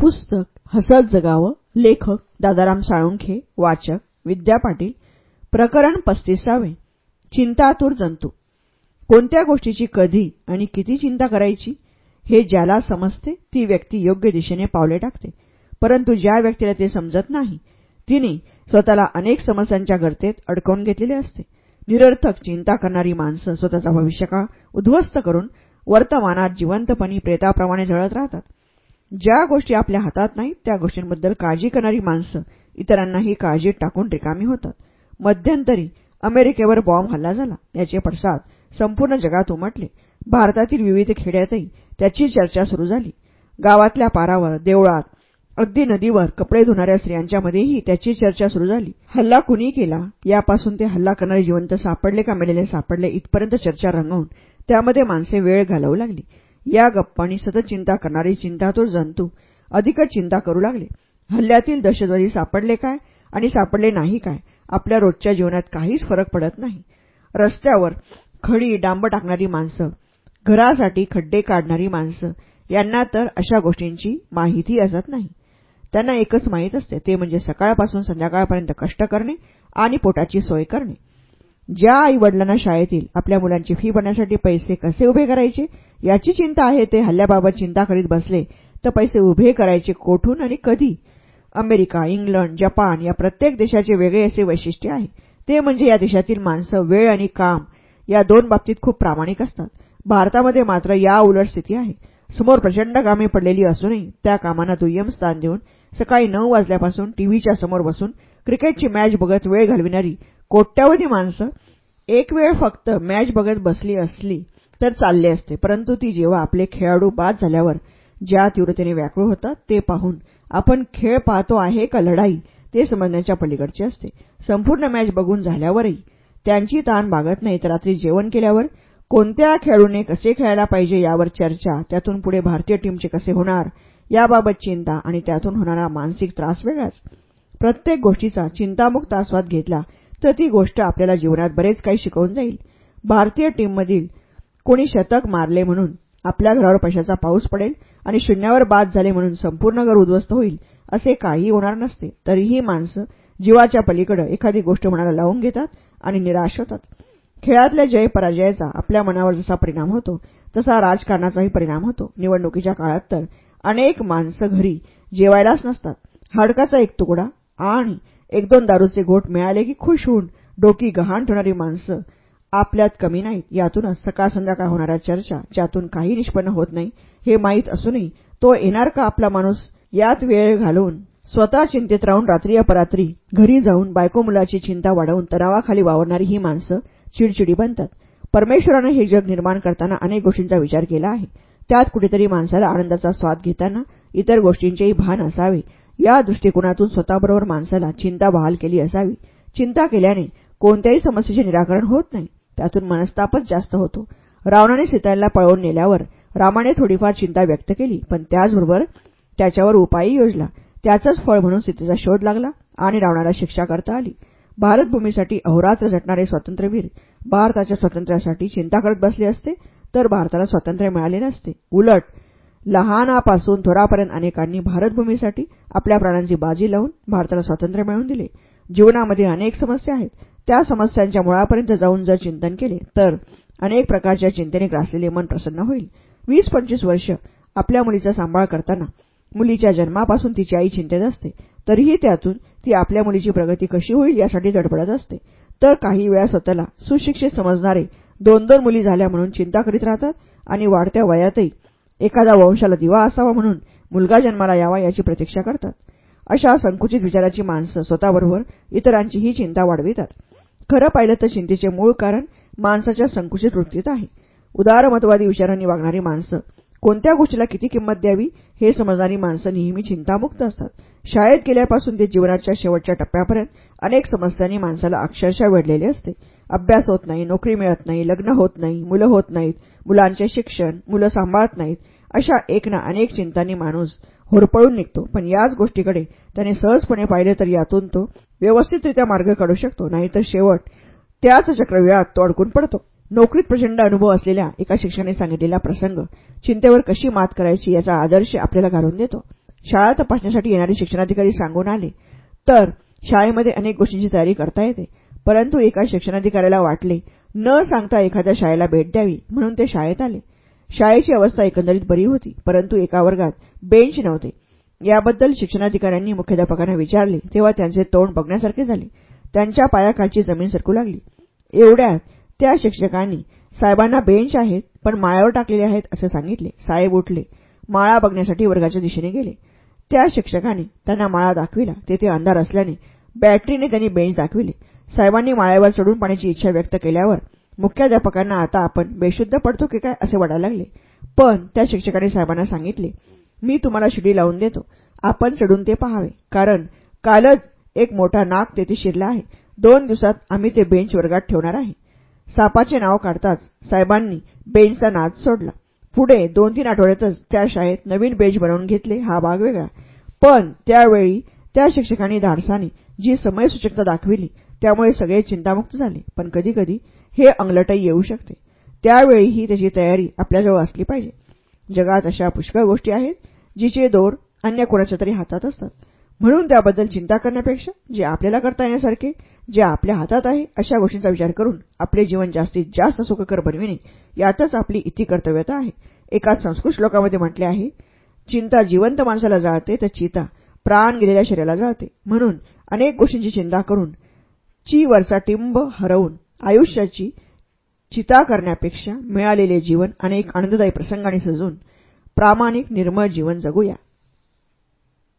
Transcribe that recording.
पुस्तक हसत जगावं लेखक दादाराम साळुंखे वाचक विद्या पाटील प्रकरण पस्तीसावे चिंतातूर जंतू. कोणत्या गोष्टीची कधी आणि किती चिंता करायची हे ज्याला समजते ती व्यक्ती योग्य दिशेने पावले टाकते. परंतु ज्या व्यक्तीला ते समजत नाही तिने स्वतःला अनेक समस्यांच्या गर्तेत अडकवून घेतलेले असते. निरर्थक चिंता करणारी माणसं स्वतःचा भविष्यकाळ उद्ध्वस्त करून वर्तमानात जिवंतपणी प्रेताप्रमाणे झळत राहतात. ज्या गोष्टी आपल्या हातात नाहीत त्या गोष्टींबद्दल काळजी करणारी माणसं इतरांनाही काळजीत टाकून रिकामी होतात. मध्यंतरी अमेरिकेवर बॉम्ब हल्ला झाला याचे पडसाद संपूर्ण जगात उमटले. भारतातील विविध खेड्यातही त्याची चर्चा सुरू झाली. गावातल्या पारावर देवळात अगदी नदीवर कपडे धुणाऱ्या स्त्रियांच्यामध्येही त्याची चर्चा सुरू झाली. हल्ला कुणी केला यापासून ते हल्ला करणारे जिवंत सापडले का मेलेले सापडले इथपर्यंत चर्चा रंगवून त्यामध्ये माणसे वेळ घालवू लागली. या गप्पांनी सतत चिंता करणारी चिंतातूर जंतू अधिकच चिंता करू लागले. हल्ल्यातील दहशतवादी सापडले काय आणि सापडले नाही काय? आपल्या रोजच्या जीवनात काहीच फरक पडत नाही. रस्त्यावर खडी डांब टाकणारी माणसं घरासाठी खड्डे काढणारी माणसं यांना तर अशा गोष्टींची माहिती असत नाही. त्यांना एकच माहीत असते ते म्हणजे सकाळपासून संध्याकाळपर्यंत कष्ट करणे आणि पोटाची सोय करणे. ज्या आई वडिलांना शाळेतील आपल्या मुलांची फी भरण्यासाठी पैसे कसे उभे करायचे? याची चिंता आहे ते हल्ल्याबाबत चिंता करीत बसले. तर पैसे उभे करायचे कोठून आणि कधी? अमेरिका इंग्लंड जपान या प्रत्येक देशाचे वेगळे असे वैशिष्ट्य आहे. ते म्हणजे या देशातील माणसं वेळ आणि काम या दोन बाबतीत खूप प्रामाणिक असतात. भारतामध्ये मात्र या उलट स्थिती आहे. समोर प्रचंड कामे पडलेली असूनही त्या कामांना दुय्यम स्थान देऊन सकाळी नऊ वाजल्यापासून टीव्हीच्या समोर बसून क्रिकेटची मॅच बघत वेळ घालविणारी कोट्यावधी माणसं एक वेळ फक्त मॅच बघत बसली असली तर चालले असते. परंतु ती जेव्हा आपले खेळाडू बाद झाल्यावर ज्या तीव्रतेने व्याकुळ होतात ते पाहून आपण खेळ पाहतो आहे का लढाई ते समजण्याच्या पलीकडचे असते. संपूर्ण मॅच बघून झाल्यावरही त्यांची ताण भागत नाही. तर रात्री जेवण केल्यावर कोणत्या खेळाडूने कसे खेळायला पाहिजे यावर चर्चा त्यातून पुढे भारतीय टीमचे कसे होणार याबाबत चिंता आणि त्यातून होणारा मानसिक त्रास वेगळाच. प्रत्येक गोष्टीचा चिंतामुक्त आस्वाद घेतला तर ती गोष्ट आपल्याला जीवनात बरेच काही शिकवून जाईल. भारतीय टीममधील कोणी शतक मारले म्हणून आपल्या घरावर पैशाचा पाऊस पडेल आणि शून्यावर बाद झाले म्हणून संपूर्ण घर उद्ध्वस्त होईल असे काही होणार नसते. तरीही माणसं जीवाच्या पलीकडे एखादी गोष्ट मनाला लावून घेतात आणि निराश होतात. खेळातल्या जय पराजयाचा आपल्या मनावर जसा परिणाम होतो तसा राजकारणाचाही परिणाम होतो. निवडणुकीच्या काळात तर अनेक माणसं घरी जेवायलाच नसतात. हाडकाचा एक तुकडा आणि एक दोन दारूचे घोट मिळाले की खुश होऊन डोकी गहाण ठेवणारी माणसं आपल्यात कमी नाहीत. यातूनच सकाळ संध्याकाळ होणाऱ्या चर्चा ज्यातून काही निष्पन्न होत नाही हे माहीत असूनही तो येणार का आपला माणूस? यात वेळ घालवून स्वतः चिंतेत राहून रात्री अपरात्री घरी जाऊन बायको मुलाची चिंता वाढवून तणावाखाली वावरणारी ही माणसं चिडचिडी बनतात. परमेश्वरानं हे जग निर्माण करताना अनेक गोष्टींचा विचार केला आहे. त्यात कुठेतरी माणसाला आनंदाचा स्वाद घेताना इतर गोष्टींचेही भान असावे. या दृष्टिकोनातून स्वतःबरोबर माणसाला चिंता बहाल केली असावी. चिंता केल्याने कोणत्याही समस्येचे निराकरण होत नाही. त्यातून मनस्तापच जास्त होतो. रावणाने सीताला पळवून नेल्यावर रामाने थोडीफार चिंता व्यक्त केली पण त्याचबरोबर त्याच्यावर उपायही योजला. त्याचंच फळ म्हणून सीतेचा शोध लागला आणि रावणाला शिक्षा करता आली. भारतभूमीसाठी अहोरात्र झटणारे स्वातंत्र्यवीर भारताच्या स्वातंत्र्यासाठी चिंता करत बसले असते तर भारताला स्वातंत्र्य मिळाले नसते. उलट लहानापासून थोरापर्यंत अनेकांनी भारतभूमीसाठी आपल्या प्राणांची बाजी लावून भारताला स्वातंत्र्य मिळवून दिले. जीवनामध्ये अनेक समस्या आहेत. त्या समस्यांच्या मुळापर्यंत जाऊन जर चिंतन केले तर अनेक प्रकारच्या चिंतेने ग्रासलेले मन प्रसन्न होईल. वीस पंचवीस वर्ष आपल्या मुलीचा सांभाळ करताना मुलीच्या जन्मापासून तिची आई चिंतेत असते तरीही त्यातून ती आपल्या मुलीची प्रगती कशी होईल यासाठी धडपडत असते. तर काही वेळा स्वतःला सुशिक्षित समजणारे दोन दोन मुली झाल्या म्हणून चिंता करीत राहतात आणि वाढत्या वयातही एखादा वंशाला दिवा असावा म्हणून मुलगा जन्माला यावा याची प्रतीक्षा करतात. अशा संकुचित विचाराची माणसं स्वतःबरोबर इतरांचीही चिंता वाढवितात. खरं पाहिलं तर चिंतेचे मूळ कारण माणसाच्या संकुचित वृत्तीत आहे. उदारमतवादी विचारांनी वागणारी माणसं कोणत्या गोष्टीला किती किंमत द्यावी हे समजणारी माणसं नेहमी चिंतामुक्त असतात. शाळेत गेल्यापासून ते जीवनाच्या शेवटच्या टप्प्यापर्यंत अनेक समस्यांनी माणसाला अक्षरशः वेढलेले असते. अभ्यास होत नाही नोकरी मिळत नाही लग्न होत नाही मुलं होत नाहीत मुलांचे शिक्षण मुलं सांभाळत नाहीत अशा एक ना अनेक चिंतांनी माणूस होरपळून निघतो. पण याच गोष्टीकडे त्याने सहजपणे पाहिले तर यातून तो व्यवस्थितरित्या मार्ग काढू शकतो. नाहीतर शेवट त्याच चक्रव्यूहात तो अडकून पडतो. नोकरीत प्रचंड अनुभव असलेल्या एका शिक्षकाने सांगितलेला प्रसंग चिंतेवर कशी मात करायची याचा आदर्श आपल्याला घालून देतो. शाळा तपासण्यासाठी येणारे शिक्षणाधिकारी सांगून आले तर शाळेमध्ये अनेक गोष्टींची तयारी करता येते. परंतु एका शिक्षणाधिकाऱ्याला वाटले न सांगता एखाद्या शाळेला भेट द्यावी म्हणून ते शाळेत आले. शाळेची अवस्था एकंदरीत बरी होती. परंतु एका वर्गात बेंच नव्हते. याबद्दल शिक्षणाधिकाऱ्यांनी मुख्याध्यापकांना विचारले तेव्हा त्यांचे तोंड बघण्यासारखे झाले. त्यांच्या पायाखालची जमीन सरकू लागली. एवढ्यात त्या शिक्षकांनी साहेबांना बेंच आहेत पण माळ्यावर टाकलेले आहेत असे सांगितले. साहेब उठले. माळा बघण्यासाठी वर्गाच्या दिशेने गेले. त्या शिक्षकाने त्यांना माळा दाखविला. तेथे अंधार असल्याने बॅटरीने त्यांनी बेंच दाखविले. साहेबांनी माळ्यावर चढून पाण्याची इच्छा व्यक्त केल्यावर मुख्याध्यापकांना आता आपण बेशुद्ध पडतो की काय? असे वाटायला लागले. पण त्या शिक्षकाने साहेबांना सांगितले मी तुम्हाला शिडी लावून देतो. आपण चढून ते पहावे. कारण कालच एक मोठा नाक तेथे शिरला आहे. दोन दिवसात आम्ही ते बेंच वर्गात ठेवणार आहे. सापाचे नाव काढताच साहेबांनी बेंचचा नाद सोडला. पुढे दोन तीन आठवड्यातच त्या शाळेत नवीन बेंच बनवून घेतले हा भाग वेगळा. पण त्यावेळी त्या शिक्षकांनी धाडसाने जी समयसूचकता दाखविली त्यामुळे सगळे चिंतामुक्त झाले. पण कधीकधी हे अंगलटही येऊ शकते. त्यावेळीही त्याची तयारी आपल्याजवळ असली पाहिजे. जगात अशा पुष्कळ गोष्टी आहेत. जिचे दोर अन्य कोणाच्या तरी हातात असतात. म्हणून त्याबद्दल चिंता करण्यापेक्षा जे आपल्याला करता येण्यासारखे जे आपल्या हातात आहे अशा गोष्टींचा विचार करून आपले जीवन जास्तीत जास्त सुखकर बनविणे यातच आपली इति कर्तव्यता आहे. एका संस्कृत श्लोकामध्ये म्हटले आहे चिंता जिवंत माणसाला जाळते तर चिता प्राण गेलेल्या शरीराला जाळते. म्हणून अनेक गोष्टींची चिंता करून ची वरचा टिंब हरवून आयुष्याची चिता करण्यापेक्षा मिळालेले जीवन अनेक आनंददायी प्रसंगाने सजून प्रामाणिक निर्मळ जीवन जगूया.